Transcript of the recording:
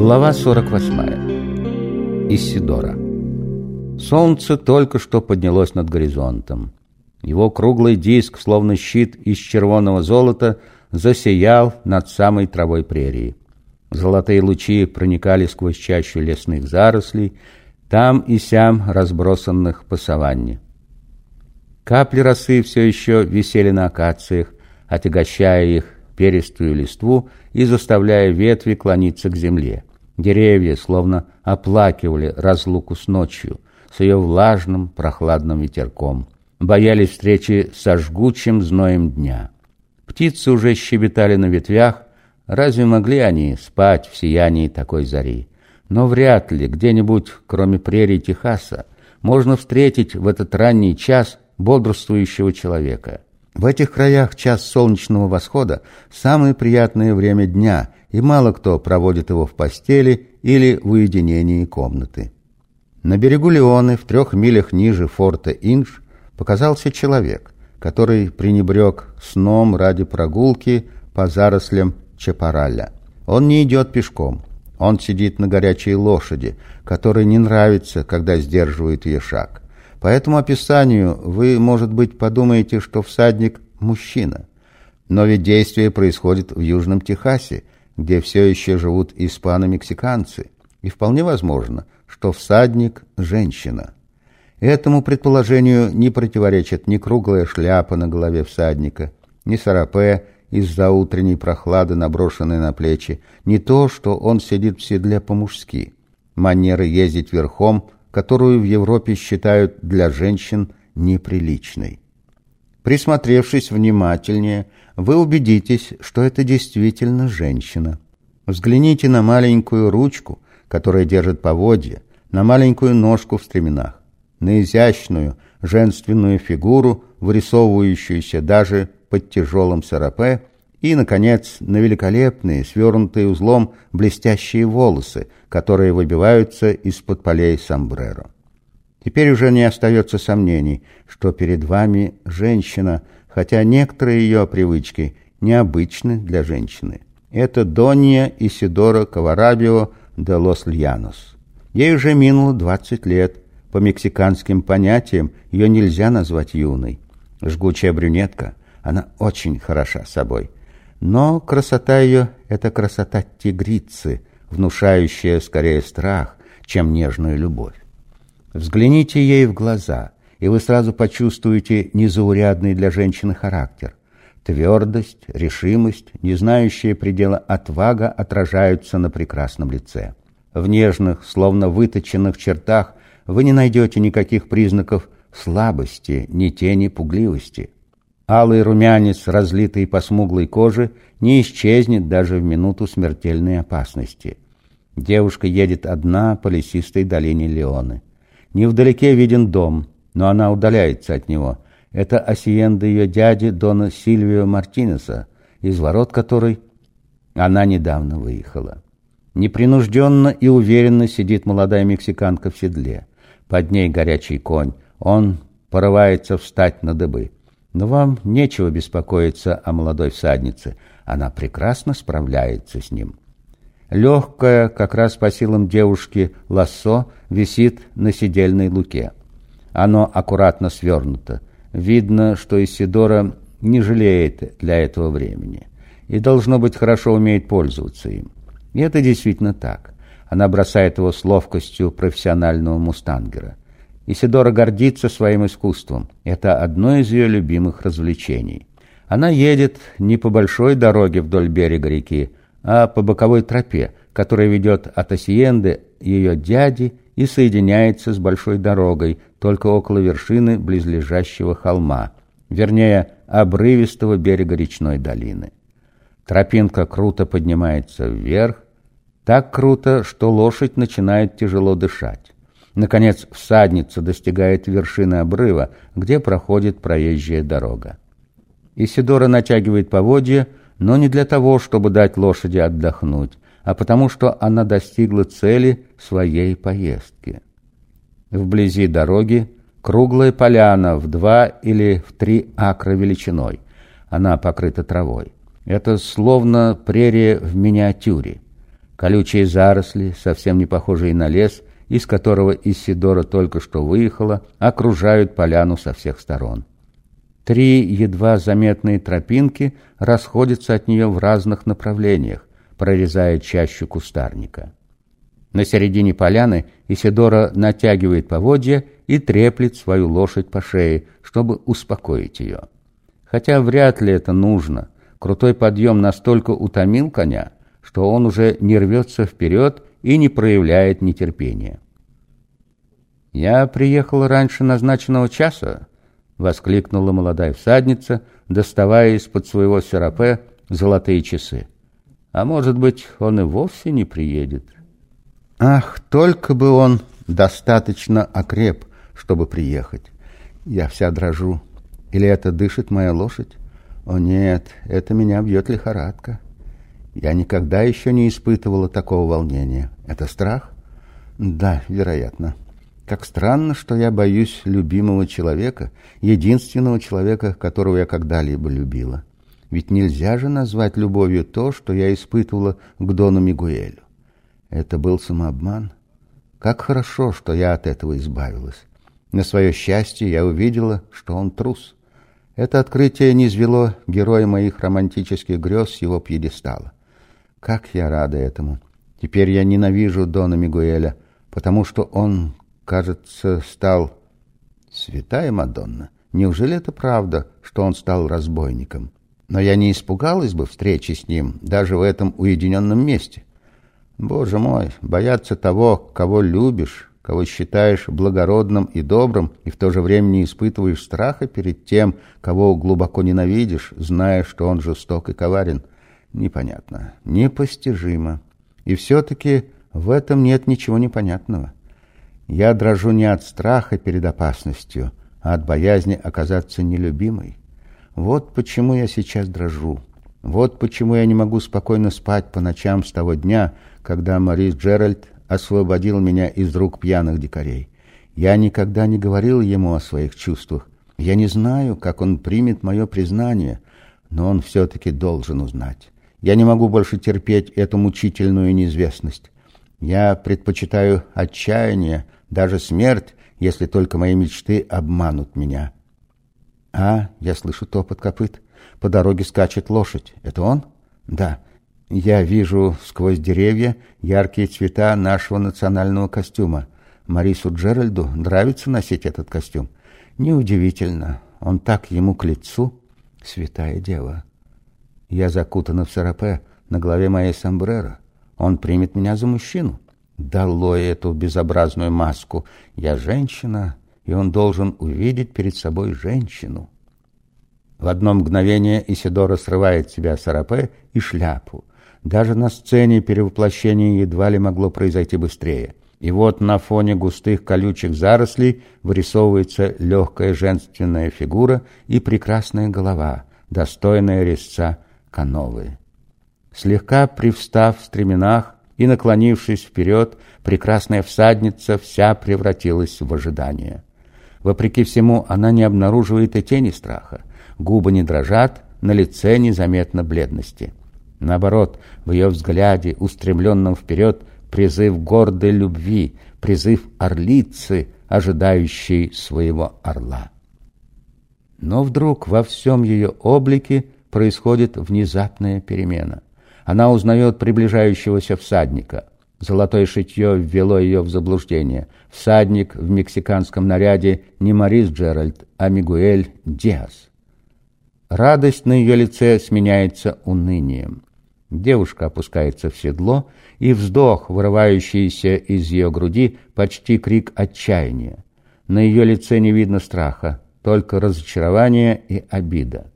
Глава 48. Исидора. Солнце только что поднялось над горизонтом. Его круглый диск, словно щит из червоного золота, засиял над самой травой прерии. Золотые лучи проникали сквозь чащу лесных зарослей, там и сям разбросанных по саванне. Капли росы все еще висели на акациях, отягощая их перистую листву и заставляя ветви клониться к земле. Деревья словно оплакивали разлуку с ночью, с ее влажным прохладным ветерком, боялись встречи со жгучим зноем дня. Птицы уже щебетали на ветвях, разве могли они спать в сиянии такой зари? Но вряд ли где-нибудь, кроме прерий Техаса, можно встретить в этот ранний час бодрствующего человека. В этих краях час солнечного восхода – самое приятное время дня, и мало кто проводит его в постели или в уединении комнаты. На берегу Леоны, в трех милях ниже форта Инж, показался человек, который пренебрег сном ради прогулки по зарослям Чапараля. Он не идет пешком, он сидит на горячей лошади, которой не нравится, когда сдерживает ее шаг. По этому описанию вы, может быть, подумаете, что всадник – мужчина. Но ведь действие происходит в Южном Техасе, где все еще живут испано-мексиканцы, и вполне возможно, что всадник – женщина. Этому предположению не противоречит ни круглая шляпа на голове всадника, ни сарапе из-за утренней прохлады, наброшенной на плечи, не то, что он сидит в седле по-мужски. Манера ездить верхом – которую в Европе считают для женщин неприличной. Присмотревшись внимательнее, вы убедитесь, что это действительно женщина. Взгляните на маленькую ручку, которая держит поводья, на маленькую ножку в стременах, на изящную женственную фигуру, вырисовывающуюся даже под тяжелым сарапе, и, наконец, на великолепные, свернутые узлом блестящие волосы, которые выбиваются из-под полей сомбреро. Теперь уже не остается сомнений, что перед вами женщина, хотя некоторые ее привычки необычны для женщины. Это Донья Исидора Каварабио де Лос Льянос. Ей уже минуло 20 лет. По мексиканским понятиям ее нельзя назвать юной. Жгучая брюнетка. Она очень хороша собой. Но красота ее — это красота тигрицы, внушающая скорее страх, чем нежную любовь. Взгляните ей в глаза, и вы сразу почувствуете незаурядный для женщины характер. Твердость, решимость, не знающие предела отвага отражаются на прекрасном лице. В нежных, словно выточенных чертах вы не найдете никаких признаков слабости, ни тени пугливости. Алый румянец, разлитый по смуглой коже, не исчезнет даже в минуту смертельной опасности. Девушка едет одна по лесистой долине Леоны. Невдалеке виден дом, но она удаляется от него. Это осиенда ее дяди Дона Сильвио Мартинеса, из ворот которой она недавно выехала. Непринужденно и уверенно сидит молодая мексиканка в седле. Под ней горячий конь. Он порывается встать на дыбы. Но вам нечего беспокоиться о молодой всаднице. Она прекрасно справляется с ним. Легкое, как раз по силам девушки, лассо висит на сидельной луке. Оно аккуратно свернуто. Видно, что Исидора не жалеет для этого времени. И, должно быть, хорошо умеет пользоваться им. И это действительно так. Она бросает его с ловкостью профессионального мустангера. Исидора гордится своим искусством. Это одно из ее любимых развлечений. Она едет не по большой дороге вдоль берега реки, а по боковой тропе, которая ведет от Осиенды ее дяди и соединяется с большой дорогой только около вершины близлежащего холма, вернее, обрывистого берега речной долины. Тропинка круто поднимается вверх, так круто, что лошадь начинает тяжело дышать. Наконец, всадница достигает вершины обрыва, где проходит проезжая дорога. Исидора натягивает поводья, но не для того, чтобы дать лошади отдохнуть, а потому что она достигла цели своей поездки. Вблизи дороги круглая поляна в два или в три акра величиной. Она покрыта травой. Это словно прерия в миниатюре. Колючие заросли, совсем не похожие на лес, из которого Исидора только что выехала, окружают поляну со всех сторон. Три едва заметные тропинки расходятся от нее в разных направлениях, прорезая чащу кустарника. На середине поляны Исидора натягивает поводья и треплет свою лошадь по шее, чтобы успокоить ее. Хотя вряд ли это нужно. Крутой подъем настолько утомил коня, что он уже не рвется вперед и не проявляет нетерпения. «Я приехал раньше назначенного часа», — воскликнула молодая всадница, доставая из-под своего серапе золотые часы. «А может быть, он и вовсе не приедет?» «Ах, только бы он достаточно окреп, чтобы приехать. Я вся дрожу. Или это дышит моя лошадь? О нет, это меня бьет лихорадка». Я никогда еще не испытывала такого волнения. Это страх? Да, вероятно. Как странно, что я боюсь любимого человека, единственного человека, которого я когда-либо любила. Ведь нельзя же назвать любовью то, что я испытывала к Дону Мигуэлю. Это был самообман. Как хорошо, что я от этого избавилась. На свое счастье я увидела, что он трус. Это открытие не низвело героя моих романтических грез с его пьедестала. Как я рада этому. Теперь я ненавижу Дона Мигуэля, потому что он, кажется, стал... Святая Мадонна, неужели это правда, что он стал разбойником? Но я не испугалась бы встречи с ним даже в этом уединенном месте. Боже мой, бояться того, кого любишь, кого считаешь благородным и добрым, и в то же время не испытываешь страха перед тем, кого глубоко ненавидишь, зная, что он жесток и коварен — непонятно, непостижимо. И все-таки в этом нет ничего непонятного. Я дрожу не от страха перед опасностью, а от боязни оказаться нелюбимой. Вот почему я сейчас дрожу. Вот почему я не могу спокойно спать по ночам с того дня, когда Морис Джеральд освободил меня из рук пьяных дикарей. Я никогда не говорил ему о своих чувствах. Я не знаю, как он примет мое признание, но он все-таки должен узнать. Я не могу больше терпеть эту мучительную неизвестность. Я предпочитаю отчаяние, даже смерть, если только мои мечты обманут меня. А, я слышу топот копыт. По дороге скачет лошадь. Это он? Да. Я вижу сквозь деревья яркие цвета нашего национального костюма. Марису Джеральду нравится носить этот костюм. Неудивительно. Он так ему к лицу. Святая дева. Я закутана в сарапе, на голове моей сомбреро. Он примет меня за мужчину. Долой эту безобразную маску. Я женщина, и он должен увидеть перед собой женщину. В одно мгновение Исидора срывает с себя сарапе и шляпу. Даже на сцене перевоплощение едва ли могло произойти быстрее. И вот на фоне густых колючих зарослей вырисовывается легкая женственная фигура и прекрасная голова, достойная резца Кановы. Слегка привстав в стременах и наклонившись вперед, прекрасная всадница вся превратилась в ожидание. Вопреки всему, она не обнаруживает и тени страха. Губы не дрожат, на лице незаметно бледности. Наоборот, в ее взгляде, устремленном вперед, призыв гордой любви, призыв орлицы, ожидающей своего орла. Но вдруг во всем ее облике происходит внезапная перемена. Она узнает приближающегося всадника. Золотое шитье ввело ее в заблуждение. Всадник в мексиканском наряде не Морис Джеральд, а Мигуэль Диас. Радость на ее лице сменяется унынием. Девушка опускается в седло, и вздох, вырывающийся из ее груди, почти крик отчаяния. На ее лице не видно страха, только разочарование и обида.